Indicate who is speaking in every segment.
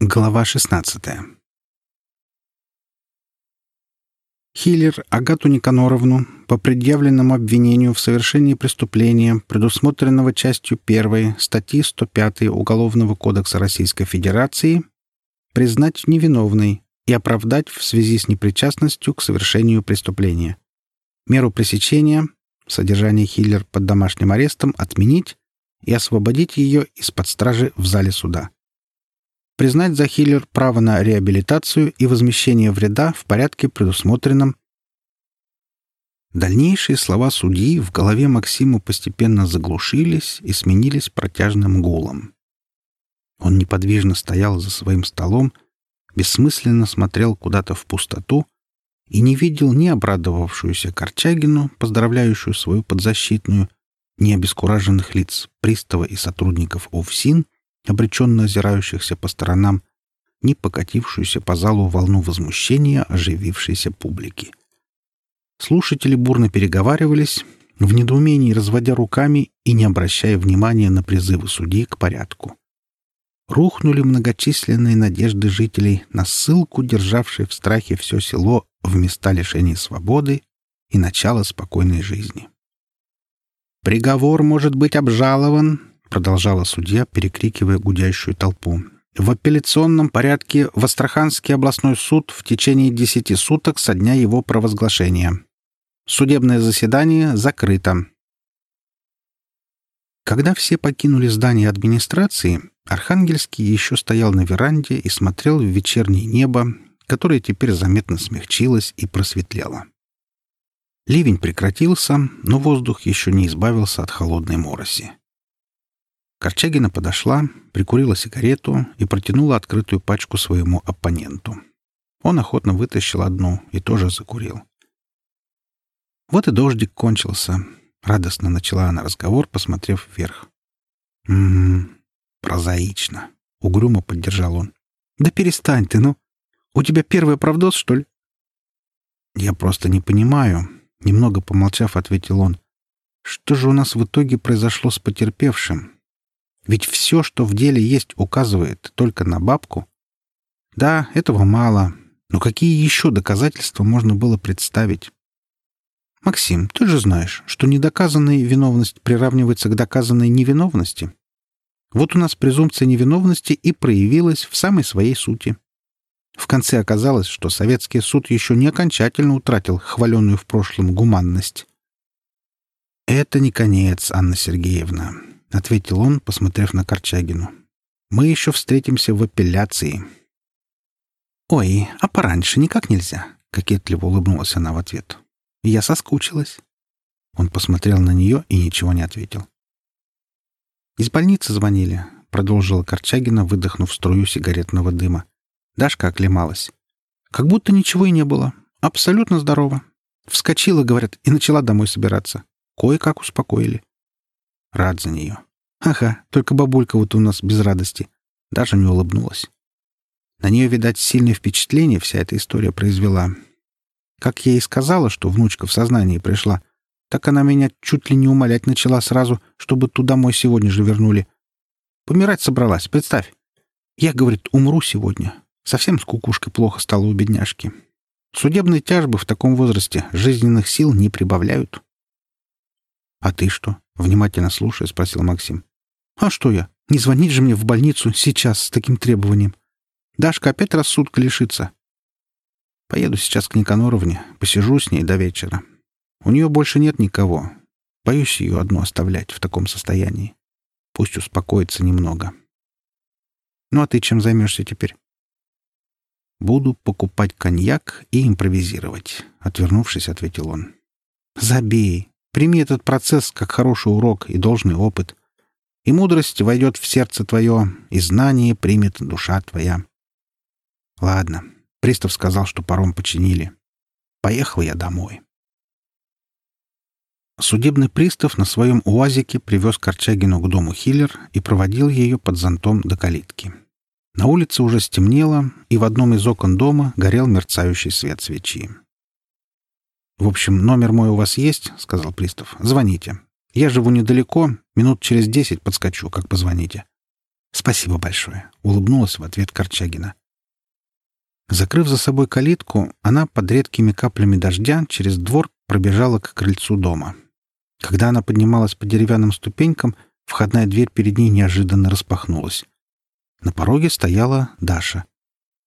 Speaker 1: Глава 16 Хиллер Агату Никаноровну по предъявленному обвинению в совершении преступления, предусмотренного частью 1 статьи 105 Уголовного кодекса Российской Федерации, признать невиновной и оправдать в связи с непричастностью к совершению преступления. Меру пресечения, содержание Хиллер под домашним арестом отменить и освободить ее из-под стражи в зале суда признать за Хиллер право на реабилитацию и возмещение вреда в порядке, предусмотренном. Дальнейшие слова судьи в голове Максима постепенно заглушились и сменились протяжным гулом. Он неподвижно стоял за своим столом, бессмысленно смотрел куда-то в пустоту и не видел ни обрадовавшуюся Корчагину, поздравляющую свою подзащитную, ни обескураженных лиц пристава и сотрудников ОВСИН — обреченно озирающихся по сторонам, ни покатившуюся по залу волну возмущения оживившейся публики. Слушатели бурно переговаривались, в недоумении разводя руками и не обращая внимания на призывы судьи к порядку. Рухнули многочисленные надежды жителей на ссылку, державшей в страхе все село в места лишения свободы и начала спокойной жизни. «Приговор может быть обжалован — продолжала судья, перекрикивая гудящую толпу. «В апелляционном порядке в Астраханский областной суд в течение десяти суток со дня его провозглашения. Судебное заседание закрыто». Когда все покинули здание администрации, Архангельский еще стоял на веранде и смотрел в вечернее небо, которое теперь заметно смягчилось и просветлело. Ливень прекратился, но воздух еще не избавился от холодной мороси. Корчагина подошла, прикурила сигарету и протянула открытую пачку своему оппоненту. Он охотно вытащил одну и тоже закурил. Вот и дождик кончился. Радостно начала она разговор, посмотрев вверх. «М-м, прозаично», — угрюмо поддержал он. «Да перестань ты, ну! У тебя первый оправдос, что ли?» «Я просто не понимаю», — немного помолчав, ответил он. «Что же у нас в итоге произошло с потерпевшим? Ведь все, что в деле есть, указывает только на бабку. Да, этого мало, но какие еще доказательства можно было представить? Максим, ты же знаешь, что недоказанная виновность приравнивается к доказанной невиновности. Вот у нас презумпция невиновности и проявилась в самой своей сути. В конце оказалось, что советский суд еще не окончательно утратил хваленную в прошлом гуманность. Это не конец, Анна Сергеевна. — ответил он, посмотрев на Корчагину. «Мы еще встретимся в апелляции». «Ой, а пораньше никак нельзя», — кокетливо улыбнулась она в ответ. «Я соскучилась». Он посмотрел на нее и ничего не ответил. «Из больницы звонили», — продолжила Корчагина, выдохнув струю сигаретного дыма. Дашка оклемалась. «Как будто ничего и не было. Абсолютно здорово. Вскочила, говорят, и начала домой собираться. Кое-как успокоили. Рад за нее. Ага, только бабулька вот у нас без радости. Даже не улыбнулась. На нее, видать, сильное впечатление вся эта история произвела. Как я ей сказала, что внучка в сознании пришла, так она меня чуть ли не умолять начала сразу, чтобы туда мой сегодня же вернули. Помирать собралась, представь. Я, говорит, умру сегодня. Совсем с кукушкой плохо стало у бедняжки. Судебные тяжбы в таком возрасте жизненных сил не прибавляют. «А ты что?» — внимательно слушая, спросил Максим. «А что я? Не звонить же мне в больницу сейчас с таким требованием. Дашка опять рассудка лишится. Поеду сейчас к Никаноровне, посижу с ней до вечера. У нее больше нет никого. Боюсь ее одну оставлять в таком состоянии. Пусть успокоится немного. Ну а ты чем займешься теперь?» «Буду покупать коньяк и импровизировать», — отвернувшись, ответил он. «Забей. Прими этот процесс как хороший урок и должный опыт. И мудрость войдет в сердце твое, и знание примет душа твоя. Ладно, пристав сказал, что паром починили. Поехал я домой. Судебный пристав на своем УАЗике привез Корчагину к дому Хиллер и проводил ее под зонтом до калитки. На улице уже стемнело, и в одном из окон дома горел мерцающий свет свечи. «В общем, номер мой у вас есть?» — сказал пристав. «Звоните. Я живу недалеко, минут через десять подскочу, как позвоните». «Спасибо большое», — улыбнулась в ответ Корчагина. Закрыв за собой калитку, она под редкими каплями дождя через двор пробежала к крыльцу дома. Когда она поднималась по деревянным ступенькам, входная дверь перед ней неожиданно распахнулась. На пороге стояла Даша.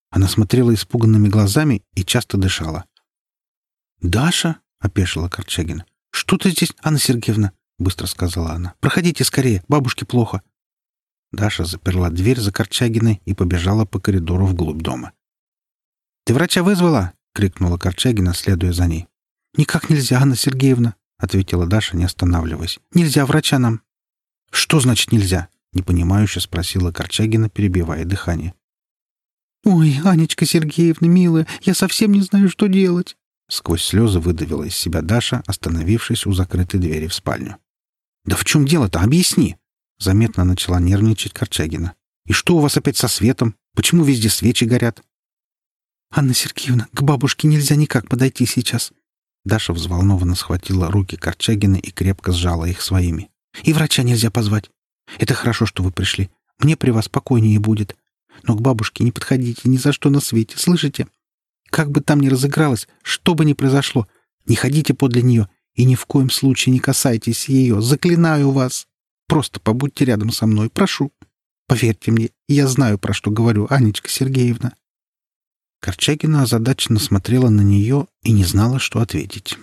Speaker 1: Она смотрела испуганными глазами и часто дышала. «Даша?» — опешила Корчагин. «Что ты здесь, Анна Сергеевна?» — быстро сказала она. «Проходите скорее, бабушке плохо». Даша заперла дверь за Корчагиной и побежала по коридору вглубь дома. «Ты врача вызвала?» — крикнула Корчагина, следуя за ней. «Никак нельзя, Анна Сергеевна», — ответила Даша, не останавливаясь. «Нельзя врача нам». «Что значит нельзя?» — непонимающе спросила Корчагина, перебивая дыхание. «Ой, Анечка Сергеевна, милая, я совсем не знаю, что делать!» Сквозь слезы выдавила из себя Даша, остановившись у закрытой двери в спальню. «Да в чем дело-то? Объясни!» Заметно начала нервничать Корчагина. «И что у вас опять со светом? Почему везде свечи горят?» «Анна Сергеевна, к бабушке нельзя никак подойти сейчас». Даша взволнованно схватила руки Корчагина и крепко сжала их своими. «И врача нельзя позвать. Это хорошо, что вы пришли. Мне при вас спокойнее будет. Но к бабушке не подходите ни за что на свете, слышите? Как бы там ни разыгралось, что бы ни произошло, не ходите подле нее и ни в коем случае не касайтесь ее. Заклинаю вас. Просто побудьте рядом со мной, прошу. Поверьте мне, я знаю, про что говорю, Анечка Сергеевна. Корчагина озадаченно смотрела на нее и не знала, что ответить.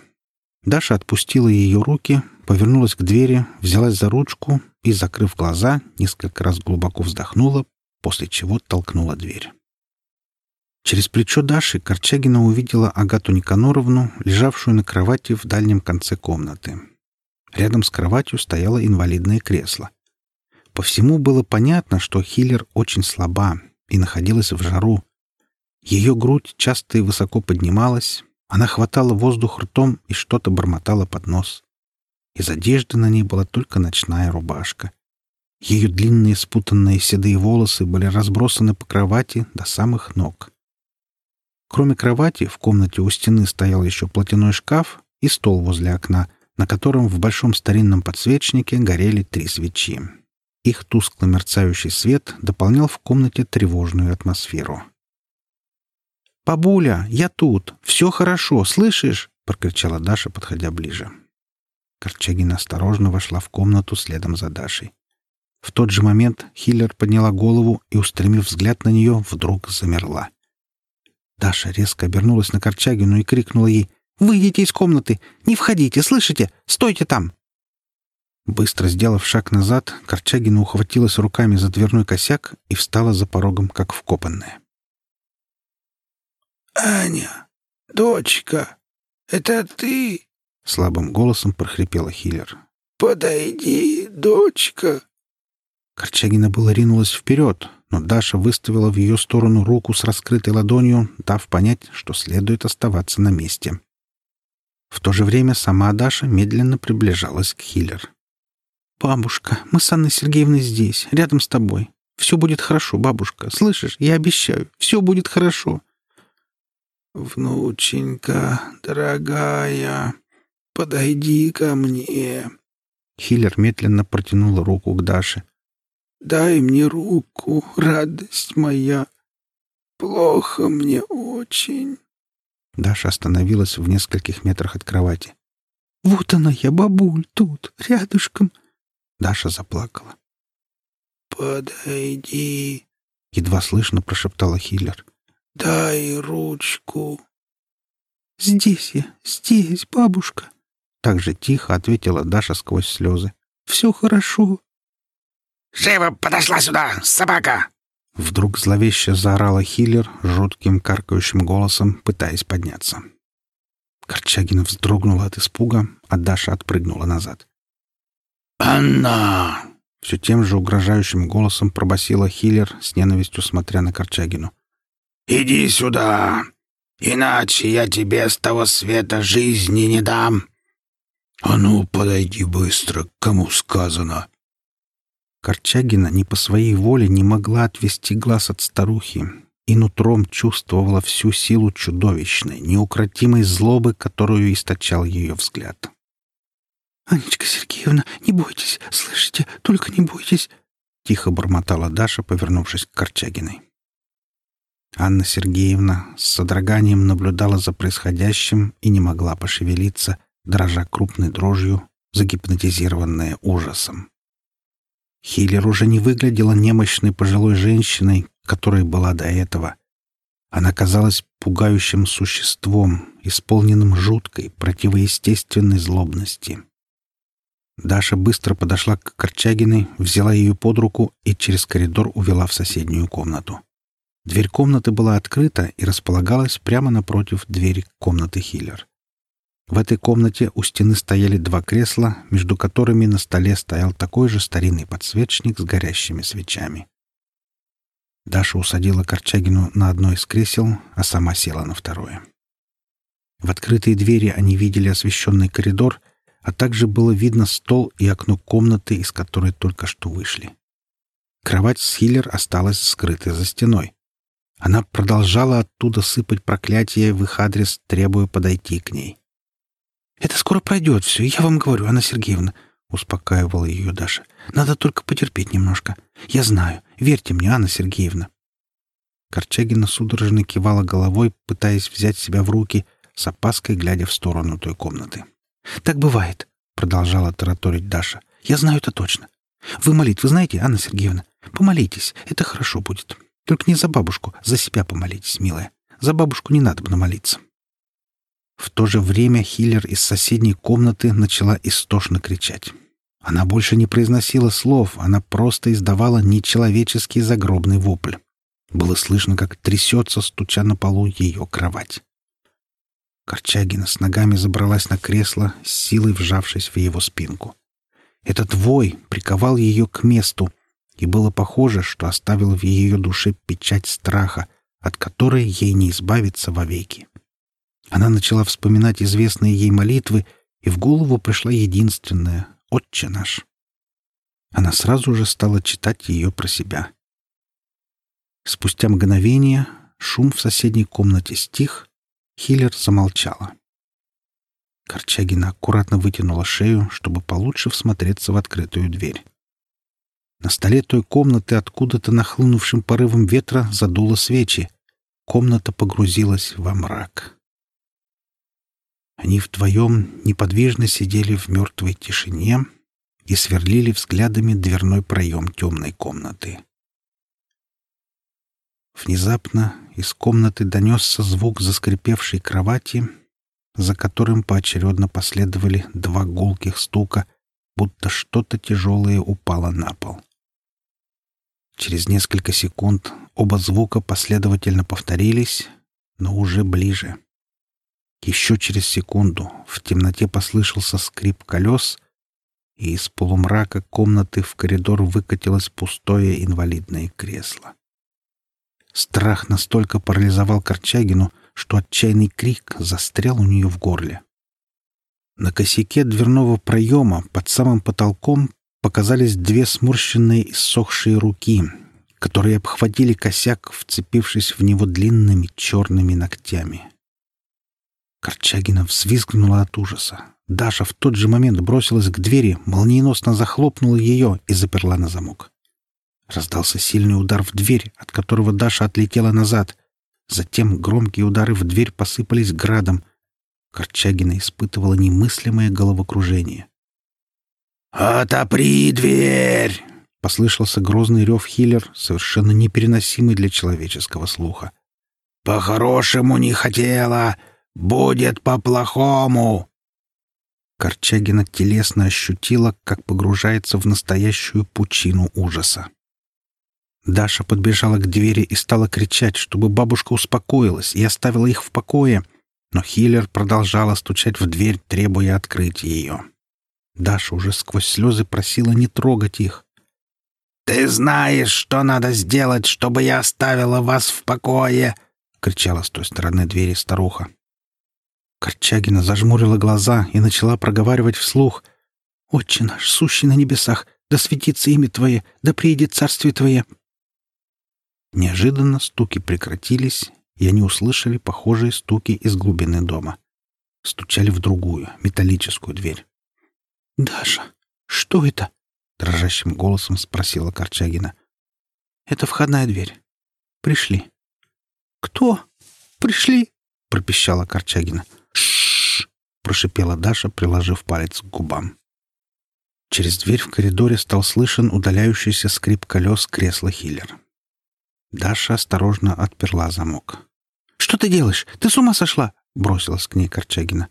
Speaker 1: Даша отпустила ее руки, повернулась к двери, взялась за ручку и, закрыв глаза, несколько раз глубоко вздохнула, после чего толкнула дверь. Через плечо Даши Корчагина увидела Агату Никаноровну, лежавшую на кровати в дальнем конце комнаты. Рядом с кроватью стояло инвалидное кресло. По всему было понятно, что Хиллер очень слаба и находилась в жару, ее грудь часто и высоко поднималась, она хватала воздух ртом и что-то бормотала под нос. Из одежды на ней была только ночная рубашка. Ее длинные спутанные седые волосы были разбросаны по кровати до самых ног. Кроме кровати, в комнате у стены стоял еще платяной шкаф и стол возле окна, на котором в большом старинном подсвечнике горели три свечи. Их тускло мерцающий свет дополнял в комнате тревожную атмосферу. «Бабуля, я тут! Все хорошо, слышишь?» — прокричала Даша, подходя ближе. Корчагина осторожно вошла в комнату следом за Дашей. В тот же момент Хиллер подняла голову и, устремив взгляд на нее, вдруг замерла. Даша резко обернулась на Корчагину и крикнула ей «Выйдите из комнаты! Не входите, слышите? Стойте там!» Быстро сделав шаг назад, Корчагина ухватилась руками за дверной косяк и встала за порогом, как вкопанная.
Speaker 2: «Аня, дочка, это ты?» — слабым голосом прохрипела Хиллер. «Подойди, дочка!»
Speaker 1: Корчагина было ринулась вперед, но Даша выставила в ее сторону руку с раскрытой ладонью, дав понять, что следует оставаться на месте. В то же время сама Даша медленно приближалась к Хиллер. «Бабушка, мы с Анной Сергеевной здесь, рядом с тобой. Все будет хорошо, бабушка. Слышишь, я обещаю, все будет хорошо.
Speaker 2: «Внученька, дорогая, подойди ко мне».
Speaker 1: Хиллер медленно протянула руку к Даше.
Speaker 2: «Дай мне руку, радость моя. Плохо мне очень».
Speaker 1: Даша остановилась в нескольких метрах от кровати.
Speaker 2: «Вот она я, бабуль, тут, рядышком».
Speaker 1: Даша заплакала.
Speaker 2: «Подойди», —
Speaker 1: едва слышно прошептала Хиллер.
Speaker 2: «Дай ручку».
Speaker 3: «Здесь я, здесь, бабушка», —
Speaker 1: так же тихо ответила Даша сквозь слезы.
Speaker 3: «Все хорошо».
Speaker 4: «Живо подошла сюда, собака!»
Speaker 1: Вдруг зловеще заорала Хиллер жутким каркающим голосом, пытаясь подняться. Корчагина вздрогнула от испуга, а Даша отпрыгнула назад.
Speaker 4: «Анна!»
Speaker 1: — все тем же угрожающим голосом пробасила Хиллер, с ненавистью смотря на Корчагину.
Speaker 4: Иди сюда, иначе я тебе с того света жизни не дам.
Speaker 2: А ну, подойди быстро, кому сказано.
Speaker 1: Корчагина не по своей воле не могла отвести глаз от старухи и нутром чувствовала всю силу чудовищной, неукротимой злобы, которую источал ее взгляд.
Speaker 3: «Анечка Сергеевна, не бойтесь, слышите, только не бойтесь.
Speaker 1: тихо бормотала Даша, повернувшись к Корчагиной. Анна Сергеевна с содроганием наблюдала за происходящим и не могла пошевелиться, дрожа крупной дрожью, загипнотизированная ужасом. Хиллер уже не выглядела немощной пожилой женщиной, которой была до этого. Она казалась пугающим существом, исполненным жуткой, противоестественной злобности. Даша быстро подошла к Корчагиной, взяла ее под руку и через коридор увела в соседнюю комнату. Дверь комнаты была открыта и располагалась прямо напротив двери комнаты Хиллер. В этой комнате у стены стояли два кресла, между которыми на столе стоял такой же старинный подсвечник с горящими свечами. Даша усадила Корчагину на одно из кресел, а сама села на второе. В открытые двери они видели освещенный коридор — а также было видно стол и окно комнаты, из которой только что вышли. Кровать с Хиллер осталась скрытой за стеной. Она продолжала оттуда сыпать проклятия в их адрес, требуя подойти к ней. «Это скоро пройдет все, я вам говорю, Анна Сергеевна», — успокаивала ее Даша. «Надо только потерпеть немножко. Я знаю. Верьте мне, Анна Сергеевна». Корчагина судорожно кивала головой, пытаясь взять себя в руки, с опаской глядя в сторону той комнаты. «Так бывает», — продолжала тараторить Даша. «Я знаю это точно. Вы молитвы знаете, Анна Сергеевна? Помолитесь, это хорошо будет. Только не за бабушку, за себя помолитесь, милая. За бабушку не надо молиться». В то же время Хиллер из соседней комнаты начала истошно кричать. Она больше не произносила слов, она просто издавала нечеловеческий загробный вопль. Было слышно, как трясется, стуча на полу ее кровать. Корчагина с ногами забралась на кресло, с силой вжавшись в его спинку. Этот вой приковал ее к месту, и было похоже, что оставил в ее душе печать страха, от которой ей не избавиться вовеки. Она начала вспоминать известные ей молитвы, и в голову пришла единственная — «Отче наш». Она сразу же стала читать ее про себя. Спустя мгновение шум в соседней комнате стих, Хиллер замолчала. Корчагина аккуратно вытянула шею, чтобы получше всмотреться в открытую дверь. На столе той комнаты откуда-то нахлынувшим порывом ветра задуло свечи. Комната погрузилась во мрак. Они вдвоем неподвижно сидели в мертвой тишине и сверлили взглядами дверной проем темной комнаты. Внезапно из комнаты донесся звук заскрипевшей кровати, за которым поочередно последовали два гулких стука, будто что-то тяжелое упало на пол. Через несколько секунд оба звука последовательно повторились, но уже ближе. Еще через секунду в темноте послышался скрип колес, и из полумрака комнаты в коридор выкатилось пустое инвалидное кресло. Страх настолько парализовал Корчагину, что отчаянный крик застрял у нее в горле. На косяке дверного проема под самым потолком показались две сморщенные и ссохшие руки, которые обхватили косяк, вцепившись в него длинными черными ногтями. Корчагина взвизгнула от ужаса. Даша в тот же момент бросилась к двери, молниеносно захлопнула ее и заперла на замок. Раздался сильный удар в дверь, от которого Даша отлетела назад. Затем громкие удары в дверь посыпались градом. Корчагина испытывала немыслимое головокружение.
Speaker 4: «Отопри дверь!» — послышался грозный рев Хиллер, совершенно непереносимый для человеческого слуха. «По-хорошему не хотела! Будет по-плохому!»
Speaker 1: Корчагина телесно ощутила, как погружается в настоящую пучину ужаса. Даша подбежала к двери и стала кричать, чтобы бабушка успокоилась и оставила их в покое, но Хиллер продолжала стучать в дверь, требуя открыть ее. Даша уже сквозь слезы просила не трогать их.
Speaker 4: «Ты знаешь, что надо сделать, чтобы я оставила вас в покое!» — кричала с той стороны двери старуха.
Speaker 1: Корчагина зажмурила глаза и начала проговаривать вслух. «Отче наш, сущий на небесах, да светится имя Твое, да приедет царствие Твое, Неожиданно стуки прекратились, и они услышали похожие стуки из глубины дома. Стучали в другую, металлическую дверь. «Даша, что это?» — дрожащим голосом спросила Корчагина. «Это входная дверь. Пришли».
Speaker 3: «Кто? Пришли?»
Speaker 1: — пропищала Корчагина. Прошипела Даша, приложив палец к губам. Через дверь в коридоре стал слышен удаляющийся скрип колес кресла Хиллер. Даша осторожно отперла замок.
Speaker 3: «Что ты делаешь? Ты с ума сошла?»
Speaker 1: — бросилась к ней Корчагина.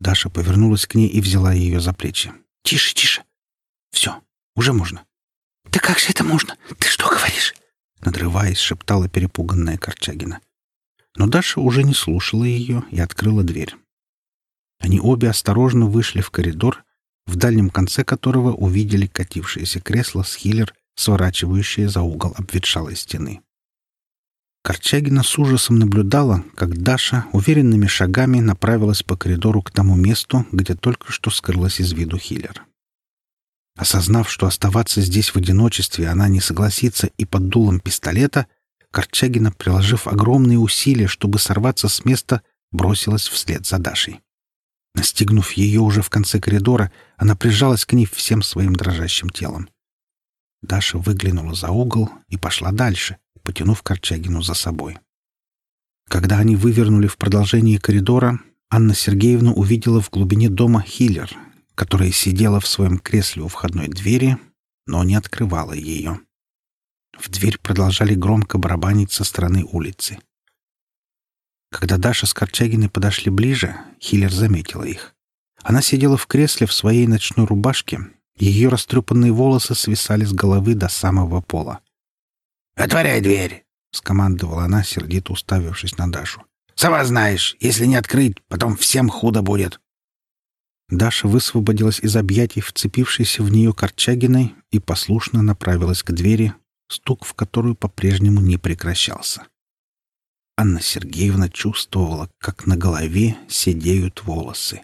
Speaker 1: Даша повернулась к ней и взяла ее за плечи.
Speaker 3: «Тише, тише.
Speaker 1: Все, уже можно».
Speaker 3: «Да как же это можно? Ты что говоришь?»
Speaker 1: Надрываясь, шептала перепуганная Корчагина. Но Даша уже не слушала ее и открыла дверь. Они обе осторожно вышли в коридор, в дальнем конце которого увидели катившееся кресло с хиллер, сворачивающее за угол обветшалой стены. Корчагина с ужасом наблюдала, как Даша уверенными шагами направилась по коридору к тому месту, где только что скрылась из виду Хиллер. Осознав, что оставаться здесь в одиночестве она не согласится и под дулом пистолета, Корчагина, приложив огромные усилия, чтобы сорваться с места, бросилась вслед за Дашей. Настигнув ее уже в конце коридора, она прижалась к ней всем своим дрожащим телом. Даша выглянула за угол и пошла дальше, потянув Корчагину за собой. Когда они вывернули в продолжении коридора, Анна Сергеевна увидела в глубине дома Хиллер, которая сидела в своем кресле у входной двери, но не открывала ее. В дверь продолжали громко барабанить со стороны улицы. Когда Даша с Корчагиной подошли ближе, Хиллер заметила их. Она сидела в кресле в своей ночной рубашке, ее растрепанные волосы свисали с головы до самого пола.
Speaker 4: «Отворяй дверь!» — скомандовала она, сердито уставившись на Дашу. «Сама знаешь, если не открыть, потом всем худо будет».
Speaker 1: Даша высвободилась из объятий, вцепившейся в нее Корчагиной, и послушно направилась к двери, стук в которую по-прежнему не прекращался. Анна Сергеевна чувствовала, как на голове седеют волосы.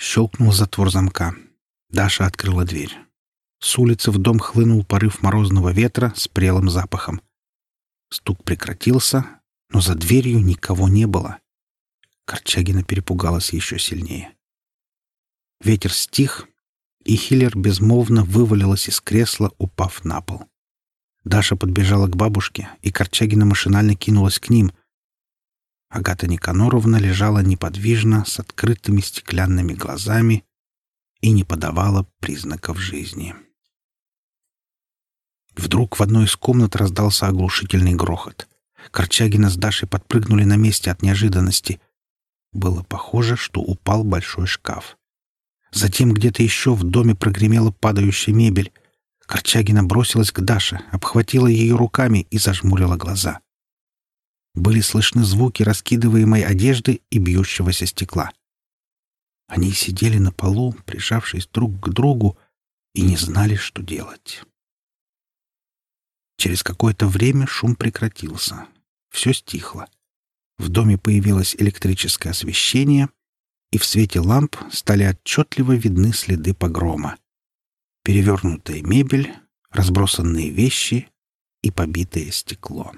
Speaker 1: Щелкнул затвор замка. Даша открыла дверь. С улицы в дом хлынул порыв морозного ветра с прелым запахом. Стук прекратился, но за дверью никого не было. Корчагина перепугалась еще сильнее. Ветер стих, и Хиллер безмолвно вывалилась из кресла, упав на пол. Даша подбежала к бабушке, и Корчагина машинально кинулась к ним. Агата Никаноровна лежала неподвижно, с открытыми стеклянными глазами и не подавала признаков жизни. Вдруг в одной из комнат раздался оглушительный грохот. Корчагина с Дашей подпрыгнули на месте от неожиданности. Было похоже, что упал большой шкаф. Затем где-то еще в доме прогремела падающая мебель. Корчагина бросилась к Даше, обхватила ее руками и зажмурила глаза. Были слышны звуки раскидываемой одежды и бьющегося стекла. Они сидели на полу, прижавшись друг к другу, и не знали, что делать. Через какое-то время шум прекратился. Все стихло. В доме появилось электрическое освещение, и в свете ламп стали отчетливо видны следы погрома. Перевернутая мебель, разбросанные вещи и побитое стекло.